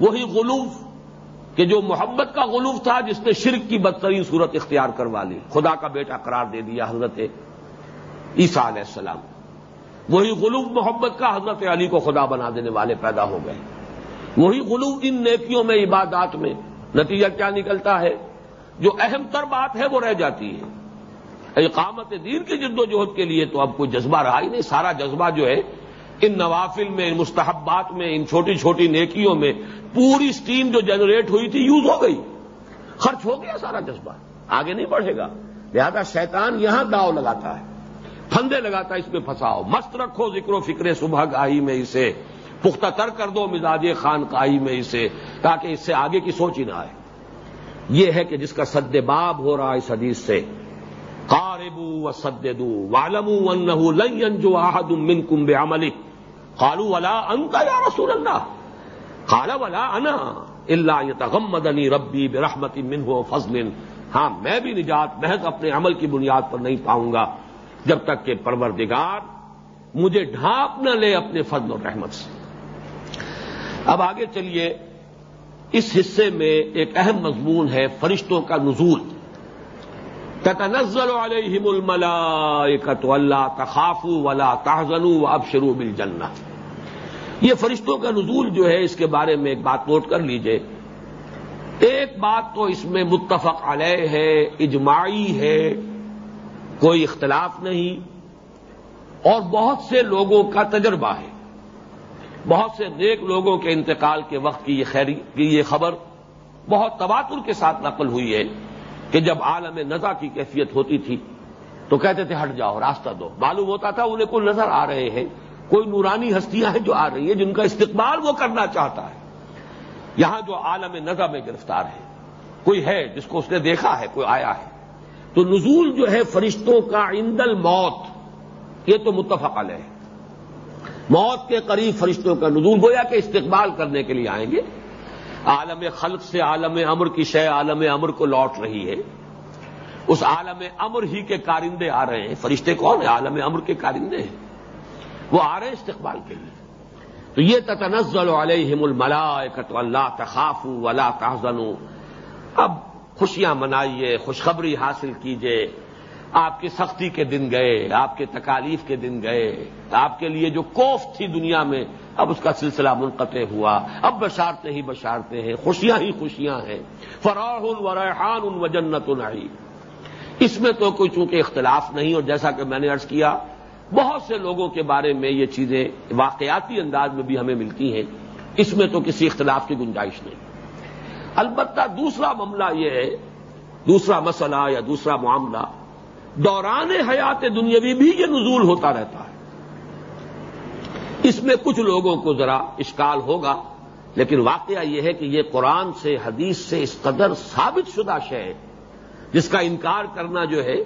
وہی غلوف کہ جو محبت کا غلوف تھا جس نے شرک کی بدترین صورت اختیار کروا لی۔ خدا کا بیٹا قرار دے دیا حضرت عیسیٰ علیہ السلام۔ وہی غلوف محبت کا حضرت علی کو خدا بنا دینے والے پیدا ہو گئے۔ وہی غلوف ان نیکیوں میں، عبادات میں نتیجہ کیا نکلتا ہے؟ جو اہم تر بات ہے وہ رہ جاتی ہے۔ اقامت دین کی جد و جہد کے لیے تو اب کوئی جذبہ رہا ہی نہیں، سارا جذبہ جو ہے ان نوافل میں، ان مستحبات میں، ان چھوٹی چھوٹی نیکیوں میں پوری اسٹیم جو جنریٹ ہوئی تھی یوز ہو گئی۔ خرچ ہو گیا سارا جذبہ۔ آگے نہیں بڑھے گا۔ لہذا شیطان یہاں داؤ لگاتا ہے۔ پھندے لگاتا ہے اس میں پھنساؤ۔ مست رکھو ذکر و فکر صبح گاہی میں اسے۔ پختہ تر کر دو مزاج خان کائی میں اسے، تاکہ اس سے آگے کی سوچ ہی نہ آئے۔ یہ ہے کہ جس کا سد باب ہو رہا اس حدیث سے۔ قاربو و سد دو والمو لن جو آحد من کمب عملی قالو ولا انتا یا رسول اللہ قال ولا انا اللہ یتغمدنی ربی برحمت منہ و فضل ہاں میں بھی نجات، محض اپنے عمل کی بنیاد پر نہیں پاؤں گا۔ جب تک کہ پروردگار مجھے ڈھانپ نہ لے اپنے فضل اور رحمت سے۔ اب آگے چلیے، اس حصے میں ایک اہم مضمون ہے، فرشتوں کا نزول۔ تتنزل علیہم الملائکت اللہ تخافو ولا تحزنو اب شروع یہ فرشتوں کا نزول جو ہے اس کے بارے میں ایک بات نوٹ کر لیجیے. ایک بات تو اس میں متفق علیہ ہے، اجماعی ہے، کوئی اختلاف نہیں، اور بہت سے لوگوں کا تجربہ ہے۔ بہت سے نیک لوگوں کے انتقال کے وقت کی یہ خیری، کی یہ خبر بہت تباتر کے ساتھ نقل ہوئی ہے۔ کہ جب عالم نزا کی کیفیت ہوتی تھی تو کہتے تھے، ہٹ جاؤ، راستہ دو۔ معلوم ہوتا تھا انہیں کوئی نظر آ رہے ہیں۔ کوئی نورانی ہستیاں ہیں جو آ رہی ہیں، جن کا استقبال وہ کرنا چاہتا ہے۔ یہاں جو عالم نزا میں گرفتار ہے، کوئی ہے جس کو اس نے دیکھا ہے، کوئی آیا ہے۔ تو نزول جو ہے فرشتوں کا عندل موت یہ تو متفق ہے موت کے قریب فرشتوں کا نزول، گویا کہ استقبال کرنے کے لیے آئیں گے۔ عالم خلق سے عالم امر کی شے عالم امر کو لوٹ رہی ہے۔ اس عالم امر ہی کے کارندے آ رہے ہیں۔ فرشتے کون ہیں؟ عالم امر کے کارندے ہیں۔ وہ آ رہے ہیں استقبال کے لیے۔ تو یہ تتنزل علیہم الملائکت اللہ تخاف ولا تحزن اب خوشیاں منائیے، خوشخبری حاصل کیجیے۔ آپ کی سختی کے دن گئے، آپ کے تکالیف کے دن گئے آپ کے لیے جو کوف تھی دنیا میں، اب اس کا سلسلہ منقطع ہوا۔ اب بشارتے ہی بشارتے ہیں، خوشیاں ہی خوشیاں ہیں۔ فراح و ریحان ان و جنت اس میں تو کوئی چونکہ اختلاف نہیں، اور جیسا کہ میں نے ارض کیا، بہت سے لوگوں کے بارے میں یہ چیزیں واقعاتی انداز میں بھی ہمیں ملتی ہیں۔ اس میں تو کسی اختلاف کی گنجائش نہیں۔ البتہ دوسرا معاملہ یہ ہے، دوسرا مسئلہ یا دوسرا معاملہ دوران حیات دنیاوی بھی یہ نزول ہوتا رہتا ہے۔ اس میں کچھ لوگوں کو ذرا اشکال ہوگا، لیکن واقعہ یہ ہے کہ یہ قرآن سے، حدیث سے اس قدر ثابت شدہ شے ہے، جس کا انکار کرنا جو ہے،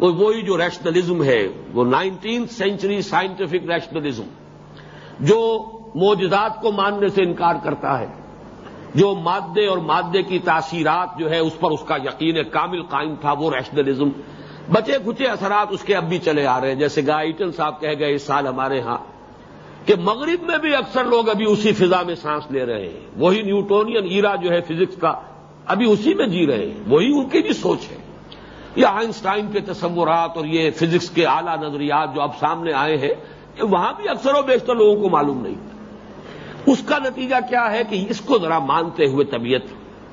وہ وہی جو ریشنلزم ہے، وہ نائنٹین سینچری سائنٹیفک ریشنلزم جو موجودات کو ماننے سے انکار کرتا ہے، جو مادے اور مادے کی تاثیرات جو ہے، اس پر اس کا یقین کامل قائم تھا، وہ ریشنلزم بچے کھچے اثرات اس کے اب بھی چلے آ رہے ہیں۔ جیسے گائیٹن صاحب کہہ گئے، اس سال ہمارے ہاں کہ مغرب میں بھی اکثر لوگ ابھی اسی فضا میں سانس لے رہے ہیں۔ وہی نیوٹونین ایرا جو ہے فزکس کا ابھی اسی میں جی رہے ہیں۔ وہی ان کی بھی سوچ ہے۔ یہ آئنسٹائن کے تصورات اور یہ فزکس کے اعلی نظریات جو اب سامنے آئے ہیں کہ وہاں بھی اکثر و بیشتر لوگوں کو معلوم نہیں۔ اس کا نتیجہ کیا ہے کہ اس کو ذرا مانتے ہوئے طبیعت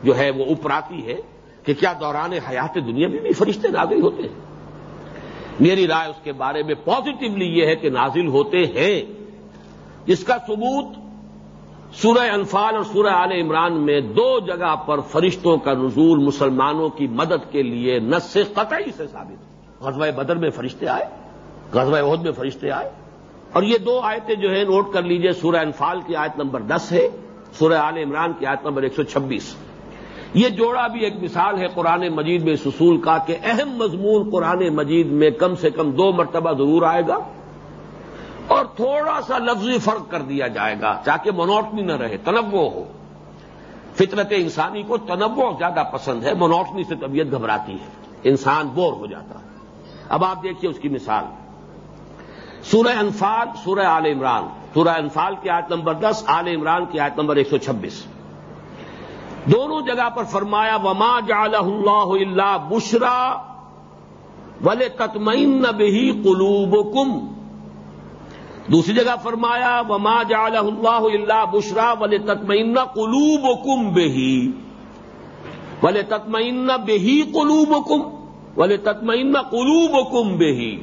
جو ہے وہ اپراتی ہے کہ کیا دوران حیات دنیا میں بھی فرشتے نازل ہوتے ہیں۔ میری رائے اس کے بارے میں پازیٹیولی یہ ہے کہ نازل ہوتے ہیں۔ اس کا ثبوت سورہ انفال اور سورہ عال عمران میں دو جگہ پر فرشتوں کا نزول مسلمانوں کی مدد کے لیے نس سے قطعی سے ثابت غزوہ بدر میں فرشتے آئے، غزوہ عہد میں فرشتے آئے۔ اور یہ دو آیتیں جو ہے نوٹ کر لیجیے، سورہ انفال کی آیت نمبر دس ہے، سورہ عال عمران کی آیت نمبر ایک سو چھبیس۔ یہ جوڑا بھی ایک مثال ہے قرآن مجید میں اس اصول کا کہ اہم مضمون قرآن مجید میں کم سے کم دو مرتبہ ضرور آئے گا اور تھوڑا سا لفظی فرق کر دیا جائے گا تاکہ منوٹنی نہ رہے، تنوع ہو۔ فطرت انسانی کو تنوع زیادہ پسند ہے، منوٹنی سے طبیعت گھبراتی ہے، انسان بور ہو جاتا ہے۔ اب آپ دیکھیے اس کی مثال۔ سورہ انفال، سورہ آل عمران۔ سورہ انفال کی آیت نمبر دس، آل عمران کی آیت نمبر ایک سو چھبیس۔ دونوں جگہ پر فرمایا، وما جعلہ اللہ اللہ بشرا ولے تتمین بہی قلوب دوسری جگہ فرمایا، وما جعلہ اللہ اللہ بشرا ولے تتمین قلوب کم بہی ولے تتمین بہی قلوب کم ولے تتمین قلوب کم بہی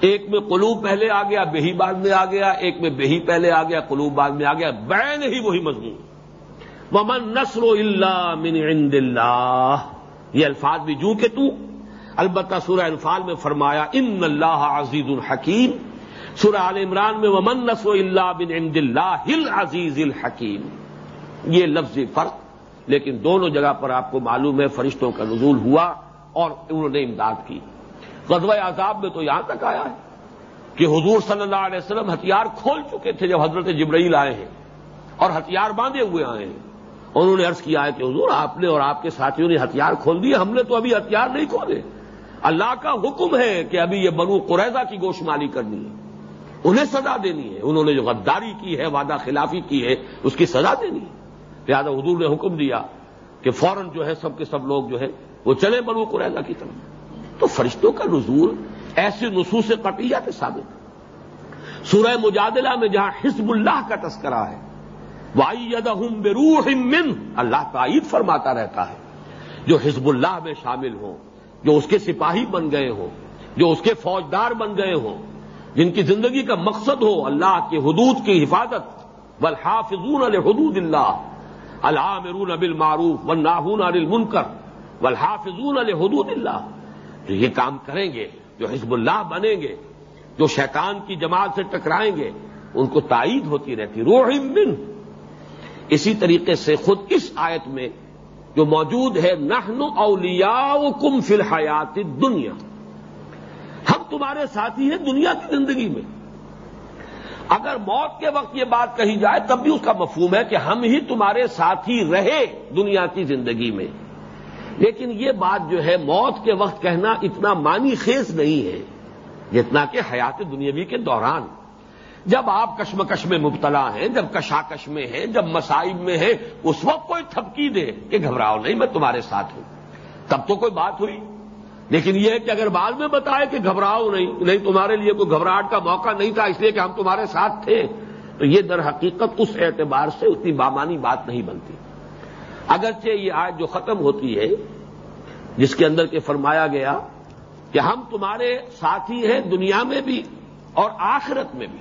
ایک میں قلوب پہلے آ گیا، بہی بعد میں آ گیا، ایک میں بہی پہلے آ گیا، قلوب بعد میں آ گیا، بین ہی وہی مضمون ومن نصر اللہ من عند اللہ یہ الفاظ بھی جو کہ تو البتہ سورہ انفال میں فرمایا ان اللہ عزیز الحکیم سورہ عال عمران میں ومن نصر اللہ بن عند اللہ عزیز الحکیم یہ لفظ فرق، لیکن دونوں جگہ پر آپ کو معلوم ہے فرشتوں کا نزول ہوا اور انہوں نے امداد کی۔ غزوہ عذاب میں تو یہاں تک آیا ہے کہ حضور صلی اللہ علیہ وسلم ہتھیار کھول چکے تھے جب حضرت جبرائیل آئے ہیں اور ہتھیار باندھے ہوئے آئے ہیں۔ انہوں نے عرض کیا ہے کہ حضور، آپ نے اور آپ کے ساتھیوں نے ہتھیار کھول دیے، ہم نے تو ابھی ہتھیار نہیں کھولے۔ اللہ کا حکم ہے کہ ابھی یہ بنو قریضہ کی گوشت مالی کرنی ہے۔ انہیں سزا دینی ہے۔ انہوں نے جو غداری کی ہے، وعدہ خلافی کی ہے، اس کی سزا دینی ہے۔ لہٰذا حضور نے حکم دیا کہ فوراً جو ہے سب کے سب لوگ جو ہے، وہ چلے بنو قریضہ کی طرف۔ تو فرشتوں کا نزول ایسی نصوص قطعیہ کے ثابت سورہ مجادلہ میں جہاں حزب اللہ کا تذکرہ ہے وائی من اللہ تائید فرماتا رہتا ہے۔ جو حزب اللہ میں شامل ہوں، جو اس کے سپاہی بن گئے ہوں، جو اس کے فوجدار بن گئے ہوں، جن کی زندگی کا مقصد ہو اللہ کے حدود کی حفاظت۔ والحافظون حدود اللہ۔ العامرون بالمعروف والناہون عن المنکر۔ والحافظون حدود اللہ۔ جو یہ کام کریں گے، جو حزب اللہ بنیں گے، جو شیطان کی جماعت سے ٹکرائیں گے، ان کو تائید ہوتی رہتی۔ روح من اسی طریقے سے خود اس آیت میں جو موجود ہے نہن اولیاء کم فی الحیات دنیا ہم تمہارے ساتھی ہیں دنیا کی زندگی میں۔ اگر موت کے وقت یہ بات کہی جائے، تب بھی اس کا مفہوم ہے کہ ہم ہی تمہارے ساتھی رہے دنیا کی زندگی میں۔ لیکن یہ بات جو ہے، موت کے وقت کہنا اتنا مانی خیز نہیں ہے، جتنا کہ حیات دنیاوی کے دوران۔ جب آپ کشمکش میں مبتلا ہیں، جب کشاکش میں ہیں، جب مسائب میں ہیں، اس وقت کوئی تھپکی دے کہ گھبراؤ نہیں، میں تمہارے ساتھ ہوں۔ تب تو کوئی بات ہوئی۔ لیکن یہ ہے کہ اگر بعد میں بتائے کہ گھبراؤ نہیں نہیں تمہارے لیے کوئی گھبراہٹ کا موقع نہیں تھا، اس لیے کہ ہم تمہارے ساتھ تھے، تو یہ در حقیقت اس اعتبار سے اتنی بامانی بات نہیں بنتی۔ اگرچہ یہ آج جو ختم ہوتی ہے، جس کے اندر کے فرمایا گیا کہ ہم تمہارے ساتھی ہیں دنیا میں بھی اور آخرت میں بھی۔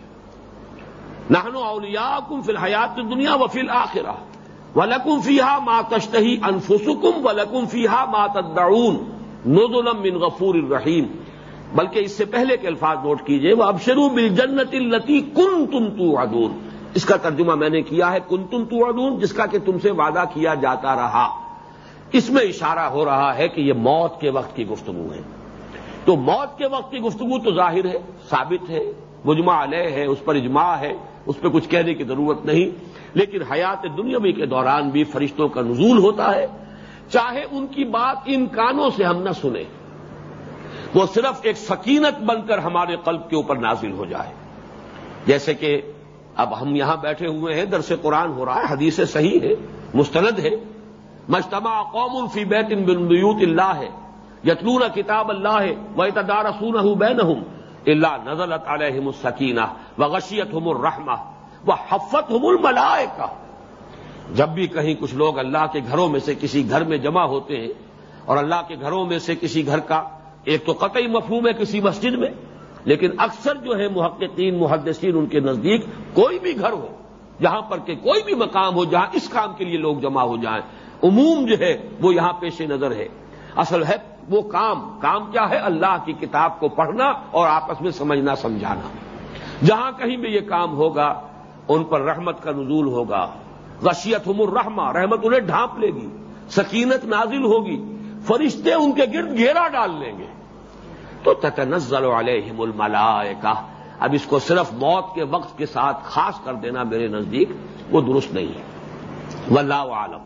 نہنو اولیا کم فی الحیات دنیا و فی الآخرہ ولکم فیحا ما تشتہی انفسکم ولکم فیحا ما تدعون نزلم من غفور الرحیم بلکہ اس سے پہلے کے الفاظ نوٹ کیجیے وہ اب شروع بل جنت التی کن تم تو اس کا ترجمہ میں نے کیا ہے کن تم تو جس کا کہ تم سے وعدہ کیا جاتا رہا اس میں اشارہ ہو رہا ہے کہ یہ موت کے وقت کی گفتگو ہے تو موت کے وقت کی گفتگو تو ظاہر ہے ثابت ہے مجمع علیہ ہے اس پر اجماع ہے اس پہ کچھ کہنے کی ضرورت نہیں۔ لیکن حیات دنیاوی کے دوران بھی فرشتوں کا نزول ہوتا ہے۔ چاہے ان کی بات ان کانوں سے ہم نہ سنیں، وہ صرف ایک سکینت بن کر ہمارے قلب کے اوپر نازل ہو جائے۔ جیسے کہ اب ہم یہاں بیٹھے ہوئے ہیں، درس قرآن ہو رہا ہے، حدیث صحیح ہے، مستند ہے۔ مجتمع قوم الفی بیت بن بیوت اللہ ہے۔ یتلون کتاب اللہ ہے۔ وہ اتدار سون بین اللہ نزلت علیہم السکینہ وغشیت ہم الرحمہ وہ حفت ہم الملائے جب بھی کہیں کچھ لوگ اللہ کے گھروں میں سے کسی گھر میں جمع ہوتے ہیں اور اللہ کے گھروں میں سے کسی گھر کا، ایک تو قطعی مفہوم ہے کسی مسجد میں، لیکن اکثر جو ہے محققین، محدثین ان کے نزدیک کوئی بھی گھر ہو جہاں پر کہ کوئی بھی مقام ہو جہاں اس کام کے لیے لوگ جمع ہو جائیں، عموم جو ہے وہ یہاں پیش نظر ہے۔ اصل ہے وہ کام کام کیا ہے؟ اللہ کی کتاب کو پڑھنا اور آپس میں سمجھنا، سمجھانا۔ جہاں کہیں بھی یہ کام ہوگا، ان پر رحمت کا نزول ہوگا۔ غشیت ہم الرحمہ، رحمت انہیں ڈھانپ لے گی۔ سکینت نازل ہوگی۔ فرشتے ان کے گرد گھیرا ڈال لیں گے۔ تو تتنزل علیہم الملائکہ۔ اب اس کو صرف موت کے وقت کے ساتھ خاص کر دینا میرے نزدیک، وہ درست نہیں ہے۔ واللہ عالم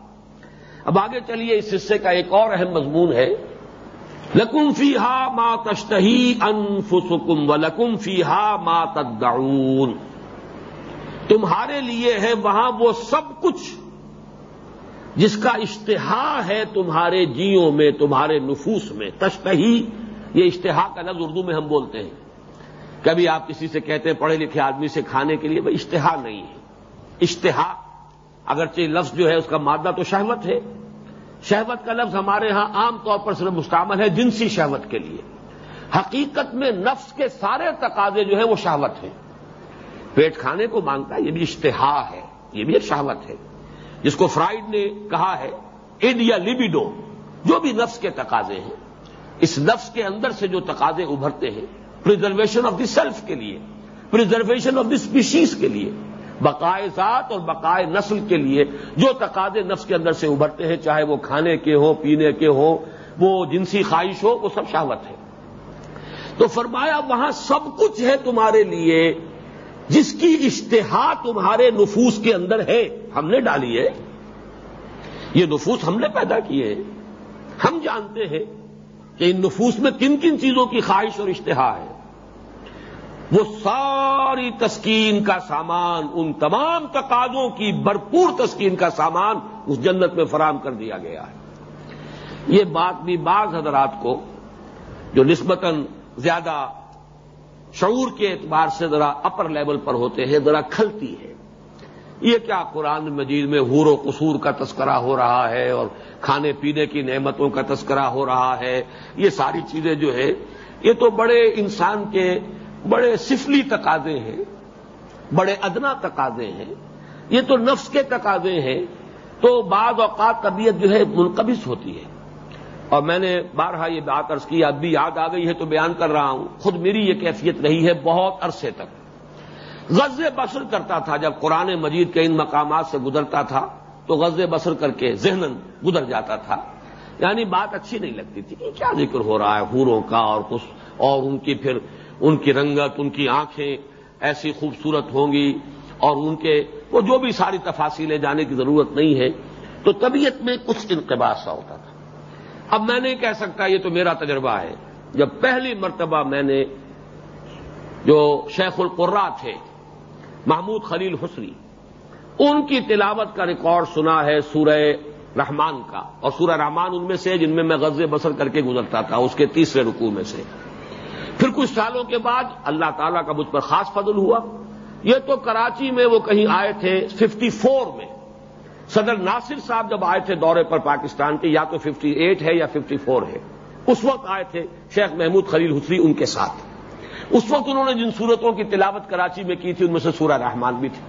اب آگے چلیے، اس حصے کا ایک اور اہم مضمون ہے۔ لکم فی ہا ما تشتہی انفسکم و لکم فی ہا ما تدعون۔ تمہارے لیے ہے وہاں وہ سب کچھ جس کا اشتہا ہے تمہارے جیوں میں، تمہارے نفوس میں۔ تشتہی، یہ اشتہا کا لفظ اردو میں ہم بولتے ہیں۔ کبھی آپ کسی سے کہتے ہیں پڑھے لکھے آدمی سے کھانے کے لیے، بھائی اشتہا نہیں ہے۔ اشتہا، اگرچہ لفظ جو ہے اس کا مادہ تو شہوت ہے۔ شہوت کا لفظ ہمارے ہاں عام طور پر صرف مستعمل ہے جنسی شہوت کے لیے۔ حقیقت میں نفس کے سارے تقاضے جو ہے وہ شہوت ہیں۔ پیٹ کھانے کو مانگتا ہے، یہ بھی اشتہا ہے، یہ بھی ایک شہوت ہے۔ جس کو فرائڈ نے کہا ہے ایڈ یا لیبیڈو، جو بھی نفس کے تقاضے ہیں۔ اس نفس کے اندر سے جو تقاضے ابھرتے ہیں پرزرویشن آف دی سیلف کے لیے پرزرویشن آف دی اسپیشیز کے لیے۔ بقائے ذات اور بقائے نسل کے لیے جو تقاضے نفس کے اندر سے ابھرتے ہیں، چاہے وہ کھانے کے ہو پینے کے ہو وہ جنسی خواہش ہو، وہ سب شہوت ہے۔ تو فرمایا، وہاں سب کچھ ہے تمہارے لیے، جس کی اشتہا تمہارے نفوس کے اندر ہے۔ ہم نے ڈالی ہے۔ یہ نفوس ہم نے پیدا کیے ہم جانتے ہیں کہ ان نفوس میں کن کن چیزوں کی خواہش اور اشتہا ہے۔ وہ ساری تسکین کا سامان، ان تمام تقاضوں کی بھرپور تسکین کا سامان اس جنت میں فراہم کر دیا گیا ہے۔ یہ بات بھی بعض حضرات کو جو نسبتاً زیادہ شعور کے اعتبار سے ذرا اپر لیول پر ہوتے ہیں، ذرا کھلتی ہے۔ یہ کیا قرآن مجید میں حور و قصور کا تذکرہ ہو رہا ہے اور کھانے پینے کی نعمتوں کا تذکرہ ہو رہا ہے، یہ ساری چیزیں جو ہے یہ تو بڑے انسان کے بڑے سفلی تقاضے ہیں، بڑے ادنا تقاضے ہیں۔ یہ تو نفس کے تقاضے ہیں، تو بعض اوقات طبیعت جو ہے منقبض ہوتی ہے۔ اور میں نے بارہا یہ بات ارض کی، اب بھی یاد آ گئی ہے تو بیان کر رہا ہوں۔ خود میری یہ کیفیت رہی ہے بہت عرصے تک۔ غز بسر کرتا تھا، جب قرآن مجید کے ان مقامات سے گزرتا تھا، تو غز بسر کر کے ذہن گزر جاتا تھا۔ یعنی بات اچھی نہیں لگتی تھی کہ کیا ذکر ہو رہا ہے، حوروں کا اور کچھ اور ان کی پھر ان کی رنگت، ان کی آنکھیں ایسی خوبصورت ہوں گی اور ان کے وہ جو بھی ساری تفاصیلیں جانے کی ضرورت نہیں ہے، تو طبیعت میں کچھ انقباس سا ہوتا تھا۔ اب میں نہیں کہہ سکتا یہ تو میرا تجربہ ہے۔ جب پہلی مرتبہ میں نے جو شیخ القرا تھے، محمود خلیل حسری ان کی تلاوت کا ریکارڈ سنا ہے سورہ رحمان کا۔ اور سورہ رحمان ان میں سے جن میں میں غز بسر کر کے گزرتا تھا، اس کے تیسرے رکوع میں سے۔ پھر کچھ سالوں کے بعد اللہ تعالیٰ کا مجھ پر خاص فضل ہوا۔ یہ تو کراچی میں وہ کہیں آئے تھے ففٹی فور میں۔ صدر ناصر صاحب جب آئے تھے دورے پر پاکستان کے، یا تو ففٹی ایٹ ہے یا ففٹی فور ہے۔ اس وقت آئے تھے شیخ محمود خلیل حسری ان کے ساتھ۔ اس وقت انہوں نے جن صورتوں کی تلاوت کراچی میں کی تھی، ان میں سے سورہ رحمان بھی تھی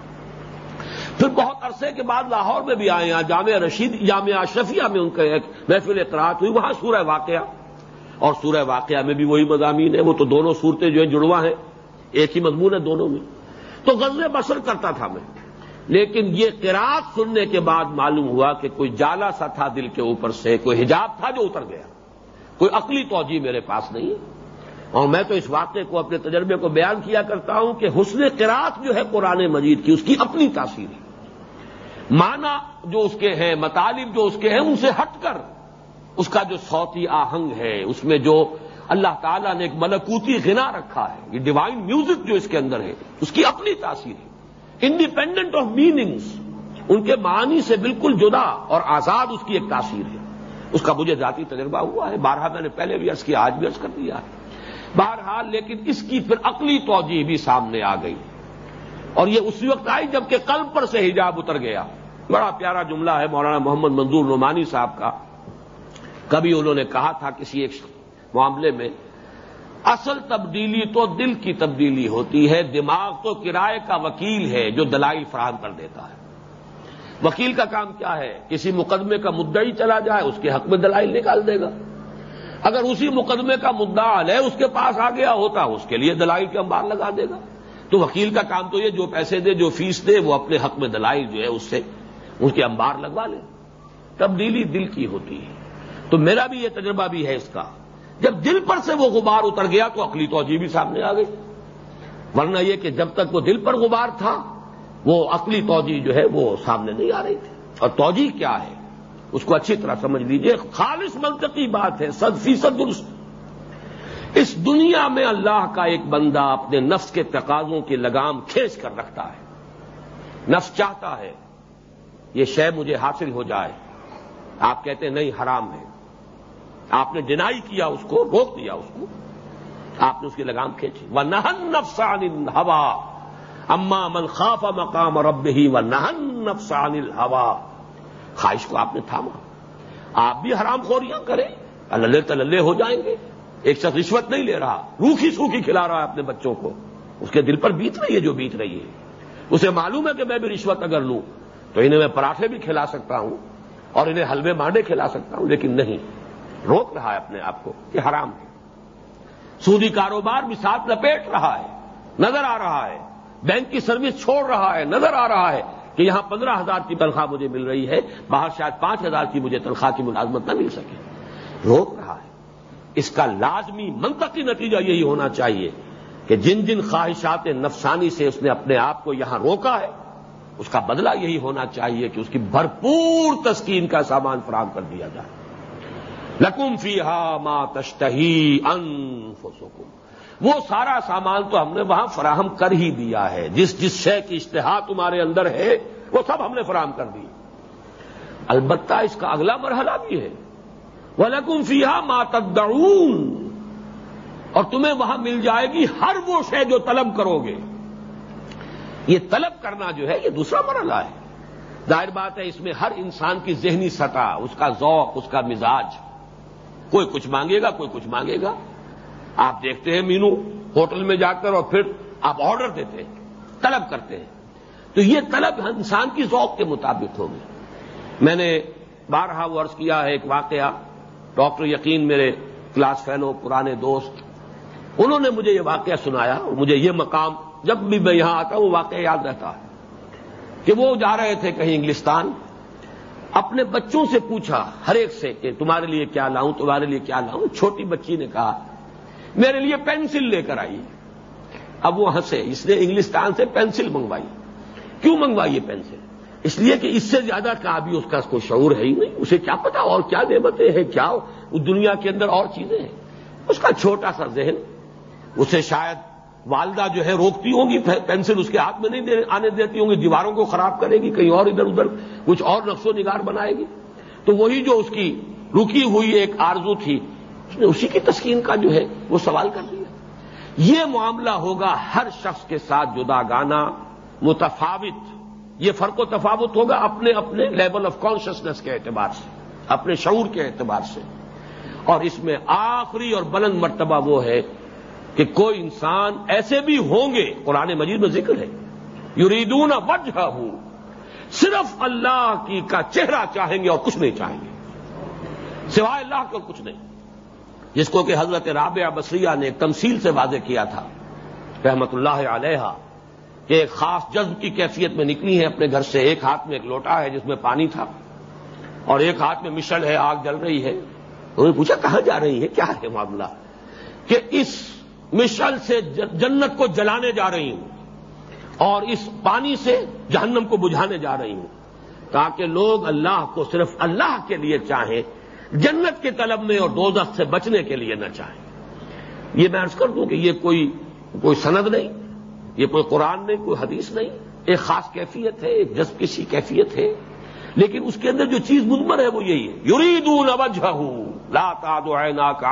پھر بہت عرصے کے بعد لاہور میں بھی آئے ہیں۔ جامعہ رشید، جامعہ اشرفیہ میں ان کا ایک محفل اقرات ہوئی۔ وہاں سورہ واقعہ اور سورہ واقعہ میں بھی وہی مضامین ہے وہ تو دونوں صورتیں جو ہیں جڑواں ہیں۔ ایک ہی مضمون ہے دونوں میں۔ تو غزل بسر کرتا تھا میں۔ لیکن یہ قرآت سننے کے بعد معلوم ہوا کہ کوئی جالا سا تھا دل کے اوپر سے، کوئی حجاب تھا جو اتر گیا۔ کوئی عقلی توجہ میرے پاس نہیں اور میں تو اس واقعے کو اپنے تجربے کو بیان کیا کرتا ہوں کہ حسن قرآت جو ہے قرآن مجید کی، اس کی اپنی تاثیر ہے۔ مانا جو اس کے ہیں، مطالب جو اس کے ہیں، ان سے ہٹ کر اس کا جو صوتی آہنگ ہے، اس میں جو اللہ تعالیٰ نے ایک ملکوتی غنا رکھا ہے، یہ ڈیوائن میوزک جو اس کے اندر ہے، اس کی اپنی تاثیر ہے۔ انڈیپینڈنٹ آف میننگس ان کے معنی سے بالکل جدا اور آزاد اس کی ایک تاثیر ہے۔ اس کا مجھے ذاتی تجربہ ہوا ہے بارہ میں نے پہلے بھی عرض کیا، آج بھی عرض کر دیا ہے۔ بہرحال، لیکن اس کی پھر عقلی توجہ بھی سامنے آ گئی۔ اور یہ اسی وقت آئی جبکہ قلب پر سے حجاب اتر گیا۔ بڑا پیارا جملہ ہے مولانا محمد منظور نعمانی صاحب کا۔ کبھی انہوں نے کہا تھا کسی ایک معاملے میں، اصل تبدیلی تو دل کی تبدیلی ہوتی ہے، دماغ تو کرائے کا وکیل ہے جو دلائل فراہم کر دیتا ہے۔ وکیل کا کام کیا ہے؟ کسی مقدمے کا مدعی چلا جائے، اس کے حق میں دلائل نکال دے گا۔ اگر اسی مقدمے کا مدعا ہے اس کے پاس آ گیا ہوتا، اس کے لیے دلائل کے انبار لگا دے گا۔ تو وکیل کا کام تو یہ، جو پیسے دے، جو فیس دے، وہ اپنے حق میں دلائل جو ہے، اس سے اس کے انبار لگوا لے۔ تبدیلی دل کی ہوتی ہے۔ تو میرا بھی یہ تجربہ بھی ہے اس کا۔ جب دل پر سے وہ غبار اتر گیا تو عقلی توجہ بھی سامنے آ گئی۔ ورنہ یہ کہ جب تک وہ دل پر غبار تھا، وہ عقلی توجہ جو ہے وہ سامنے نہیں آ رہی تھی۔ اور توجہ کیا ہے؟ اس کو اچھی طرح سمجھ لیجیے خالص منطقی بات ہے سد فیصد درست۔ اس دنیا میں اللہ کا ایک بندہ اپنے نفس کے تقاضوں کی لگام کھینچ کر رکھتا ہے۔ نفس چاہتا ہے، یہ شے مجھے حاصل ہو جائے۔ آپ کہتے ہیں، نہیں، حرام ہے۔ آپ نے ڈینائی کیا اس کو، روک دیا اس کو، آپ نے اس کی لگام کھینچی۔ وہ نہن نفسان ہوا اما من خاف مقام رب ہی و نہن نفسان ہوا خواہش کو آپ نے تھاما۔ آپ بھی حرام خوریاں کریں۔ اللہ تلے ہو جائیں گے۔ ایک شخص رشوت نہیں لے رہا۔ روکھی سوکھی کھلا رہا ہے اپنے بچوں کو۔ اس کے دل پر بیت رہی ہے جو بیت رہی ہے۔ اسے معلوم ہے کہ میں بھی رشوت اگر لوں، تو انہیں میں پراٹھے بھی کھلا سکتا ہوں اور انہیں حلوے مانڈے کھلا سکتا ہوں، لیکن نہیں۔ روک رہا ہے اپنے آپ کو کہ حرام ہے۔ سودی کاروبار بھی ساتھ لپیٹ رہا ہے، نظر آ رہا ہے۔ بینک کی سروس چھوڑ رہا ہے، نظر آ رہا ہے کہ یہاں پندرہ ہزار کی تنخواہ مجھے مل رہی ہے، باہر شاید پانچ ہزار کی مجھے تنخواہ کی ملازمت نہ مل سکے۔ روک رہا ہے۔ اس کا لازمی منطقی نتیجہ یہی ہونا چاہیے کہ جن جن خواہشات نفسانی سے اس نے اپنے آپ کو یہاں روکا ہے، اس کا بدلہ یہی ہونا چاہیے کہ اس کی بھرپور تسکین کا سامان فراہم کر دیا جائے۔ لکم فی ہا ماں تشتہی ان وہ سارا سامان تو ہم نے وہاں فراہم کر ہی دیا ہے۔ جس جس شے کی اشتہا تمہارے اندر ہے، وہ سب ہم نے فراہم کر دی۔ البتہ اس کا اگلا مرحلہ بھی ہے۔ وہ لکم فی ہا ماں اور تمہیں وہاں مل جائے گی ہر وہ شے جو طلب کرو گے۔ یہ طلب کرنا جو ہے، یہ دوسرا مرحلہ ہے۔ ظاہر بات ہے، اس میں ہر انسان کی ذہنی سطح، اس کا ذوق، اس کا مزاج۔ کوئی کچھ مانگے گا، کوئی کچھ مانگے گا۔ آپ دیکھتے ہیں مینو ہوٹل میں جا کر اور پھر آپ آرڈر دیتے ہیں، طلب کرتے ہیں۔ تو یہ طلب انسان کی ذوق کے مطابق ہوگی۔ میں نے بارہا ورس کیا ہے ایک واقعہ۔ ڈاکٹر یقین میرے کلاس فیلو، پرانے دوست، انہوں نے مجھے یہ واقعہ سنایا اور مجھے یہ مقام، جب بھی میں یہاں آتا ہوں، وہ واقعہ یاد رہتا ہے کہ وہ جا رہے تھے کہیں انگلستان۔ اپنے بچوں سے پوچھا ہر ایک سے کہ تمہارے لیے کیا لاؤں، تمہارے لیے کیا لاؤں؟ چھوٹی بچی نے کہا، میرے لیے پینسل لے کر آئی۔ اب وہ ہنسے، اس نے انگلستان سے پینسل منگوائی۔ کیوں منگوائی یہ پینسل؟ اس لیے کہ اس سے زیادہ کا بھی اس کا کوئی شعور ہے ہی نہیں۔ اسے کیا پتا اور کیا نعمتیں ہیں، کیا دنیا کے اندر اور چیزیں ہیں۔ اس کا چھوٹا سا ذہن، اسے شاید والدہ جو ہے روکتی ہوں گی پینسل اس کے ہاتھ میں نہیں آنے دیتی ہوں گی، دیواروں کو خراب کرے گی، کہیں اور ادھر ادھر کچھ اور نقص و نگار بنائے گی۔ تو وہی جو اس کی رکی ہوئی ایک آرزو تھی، اس نے اسی کی تسکین کا جو ہے وہ سوال کر دیا یہ معاملہ ہوگا ہر شخص کے ساتھ جدا گانا متفاوت۔ یہ فرق و تفاوت ہوگا اپنے اپنے لیول آف کانشیسنیس کے اعتبار سے، اپنے شعور کے اعتبار سے۔ اور اس میں آخری اور بلند مرتبہ وہ ہے کہ کوئی انسان ایسے بھی ہوں گے، قرآن مجید میں ذکر ہے، یریدون وجہ ہوں صرف اللہ کی کا چہرہ چاہیں گے اور کچھ نہیں چاہیں گے، سوائے اللہ کو کچھ نہیں۔ جس کو کہ حضرت رابعہ بصریہ نے ایک تمثیل سے واضح کیا تھا، رحمت اللہ علیہ کہ ایک خاص جذب کی کیفیت میں نکلی ہے، اپنے گھر سے ایک ہاتھ میں ایک لوٹا ہے جس میں پانی تھا، اور ایک ہاتھ میں مشل ہے، آگ جل رہی ہے۔ انہوں نے پوچھا، کہاں جا رہی ہے؟ کیا ہے معاملہ؟ کہ اس مشل سے جنت کو جلانے جا رہی ہوں اور اس پانی سے جہنم کو بجھانے جا رہی ہوں تاکہ لوگ اللہ کو صرف اللہ کے لیے چاہیں، جنت کے طلب میں اور دو سے بچنے کے لیے نہ چاہیں۔ یہ میں عرض کر دوں کہ یہ کوئی کوئی سند نہیں، یہ کوئی قرآن نہیں، کوئی حدیث نہیں۔ ایک خاص کیفیت ہے، ایک جذب کسی کیفیت ہے۔ لیکن اس کے اندر جو چیز مضمر ہے وہ یہی ہے۔ یریدون وجہ لا تعد عیناک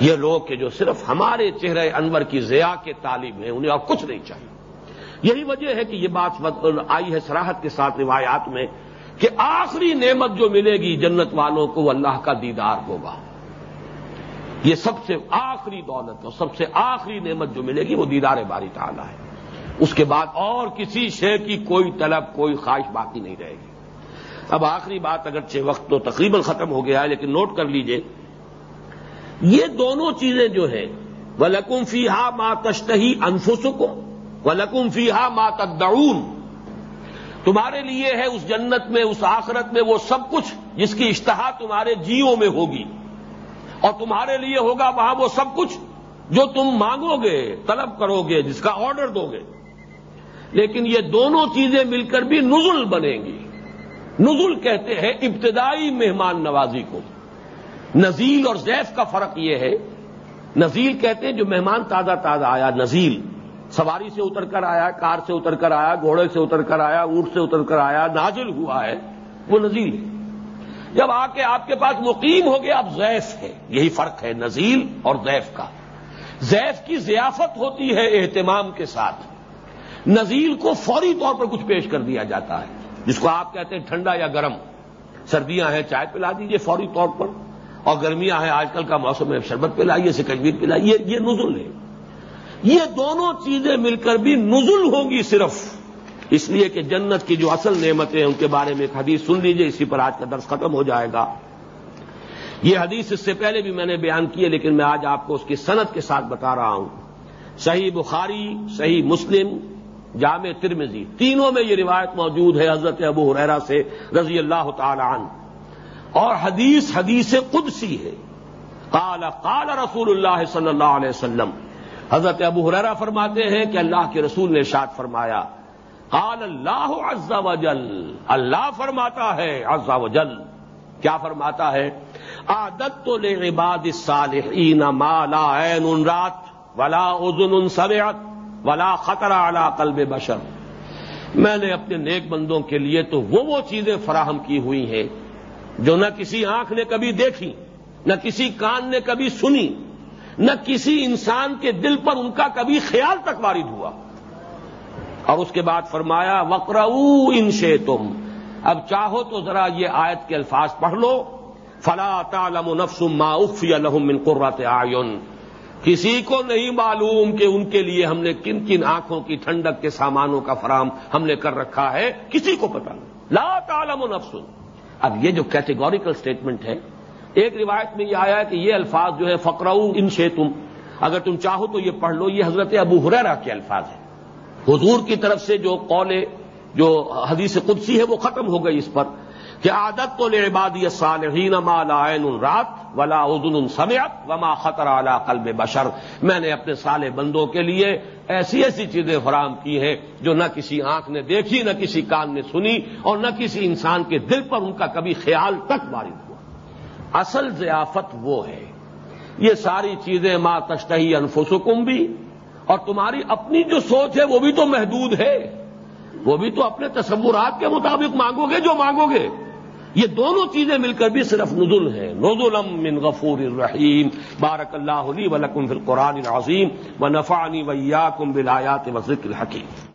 یہ لوگ کہ جو صرف ہمارے چہرے انور کی ضیاء کے طالب ہیں، انہیں اور کچھ نہیں چاہیے۔ یہی وجہ ہے کہ یہ بات آئی ہے سراحت کے ساتھ روایات میں کہ آخری نعمت جو ملے گی جنت والوں کو وہ اللہ کا دیدار ہوگا۔ یہ سب سے آخری دولت اور سب سے آخری نعمت جو ملے گی وہ دیدار باری تعالیٰ ہے۔ اس کے بعد اور کسی شے کی کوئی طلب، کوئی خواہش باقی نہیں رہے گی۔ اب آخری بات اگرچہ وقت تو تقریباً ختم ہو گیا ہے، لیکن نوٹ کر لیجیے یہ دونوں چیزیں جو ہیں وہ لکم فی ہا ماں تشتہی انفسکم وہ لکم فی ہا ماں تدعون۔ تمہارے لیے ہے اس جنت میں، اس آخرت میں وہ سب کچھ جس کی اشتہا تمہارے جیوں میں ہوگی۔ اور تمہارے لیے ہوگا وہاں وہ سب کچھ جو تم مانگو گے، طلب کرو گے، جس کا آرڈر دو گے۔ لیکن یہ دونوں چیزیں مل کر بھی نزل بنیں گی۔ نزل کہتے ہیں ابتدائی مہمان نوازی کو۔ نزیل اور زیف کا فرق یہ ہے۔ نزیل کہتے ہیں جو مہمان تازہ تازہ آیا، نزیل۔ سواری سے اتر کر آیا، کار سے اتر کر آیا، گھوڑے سے اتر کر آیا، اونٹ سے اتر کر آیا، نازل ہوا ہے، وہ نزیل ہے۔ جب آ کے آپ کے پاس مقیم ہو گیا، اب زیف ہے۔ یہی فرق ہے، نزیل اور زیف کا۔ زیف کی ضیافت ہوتی ہے اہتمام کے ساتھ۔ نزیل کو فوری طور پر کچھ پیش کر دیا جاتا ہے، جس کو آپ کہتے ہیں ٹھنڈا یا گرم۔ سردیاں ہیں، چائے پلا دیجیے فوری طور پر۔ اور گرمیاں ہیں، آج کل کا موسم ہے، شربت پلائیے سکنجیر پلائیے، یہ نزل ہے۔ یہ دونوں چیزیں مل کر بھی نزل ہوگی صرف۔ اس لیے کہ جنت کی جو اصل نعمتیں ہیں، ان کے بارے میں ایک حدیث سن لیجیے، اسی پر آج کا درس ختم ہو جائے گا۔ یہ حدیث اس سے پہلے بھی میں نے بیان کی ہے، لیکن میں آج آپ کو اس کی صنعت کے ساتھ بتا رہا ہوں۔ صحیح بخاری، صحیح مسلم، جامع ترمزی تینوں میں یہ روایت موجود ہے، حضرت ابو حریرا سے رضی اللہ تعالی عنہ۔ اور حدیث حدیث قدسی ہے۔ قال قال رسول اللہ صلی اللہ علیہ وسلم، حضرت ابو حریرا فرماتے ہیں کہ اللہ کے رسول نے شاد فرمایا، قال اللہ عز و جل، اللہ فرماتا ہے عز و جل۔ کیا فرماتا ہے؟ عادت تو لے عباد الصالحین ما لا عین رات ولا اذن سمعت ولا خطر علی قلب بشر۔ میں نے اپنے نیک بندوں کے لیے تو وہ وہ چیزیں فراہم کی ہوئی ہیں جو نہ کسی آنکھ نے کبھی دیکھی، نہ کسی کان نے کبھی سنی، نہ کسی انسان کے دل پر ان کا کبھی خیال تک وارد ہوا۔ اور اس کے بعد فرمایا وقر ان سے تم اب چاہو تو ذرا یہ آیت کے الفاظ پڑھ لو۔ فلا تعلم نفس ما اخفی لهم من قرۃ اعین کسی کو نہیں معلوم کہ ان کے لیے ہم نے کن کن آنکھوں کی ٹھنڈک کے سامانوں کا فراہم ہم نے کر رکھا ہے، کسی کو پتا نہیں۔ لا تعلم نفس۔ اب یہ جو کیٹیگوریکل اسٹیٹمنٹ ہے، ایک روایت میں یہ آیا کہ یہ الفاظ جو ہے فقراؤں ان سے تم اگر تم چاہو تو یہ پڑھ لو، یہ حضرت ابو حریرا کے الفاظ ہیں۔ حضور کی طرف سے جو قول، جو حدیث قدسی ہے وہ ختم ہو گئی اس پر کہ عادت تو لے عبادی صالحین ما لا عین رات ولا اذن سمعت وما خطر علی قلب بشر۔ میں نے اپنے سالے بندوں کے لیے ایسی ایسی چیزیں فراہم کی ہیں جو نہ کسی آنکھ نے دیکھی، نہ کسی کان نے سنی اور نہ کسی انسان کے دل پر ان کا کبھی خیال تک وارد ہوا۔ اصل ضیافت وہ ہے۔ یہ ساری چیزیں ماں تشتہی انفسکم بھی اور تمہاری اپنی جو سوچ ہے وہ بھی تو محدود ہے۔ وہ بھی تو اپنے تصورات کے مطابق مانگو گے جو مانگو گے۔ یہ دونوں چیزیں مل کر بھی صرف نزل ہے نزلم من غفور الرحیم۔ بارک اللہ علی ولکم فی القرآن العظیم۔ و نفانی ویاکم بلایات و ذکر الحکیم۔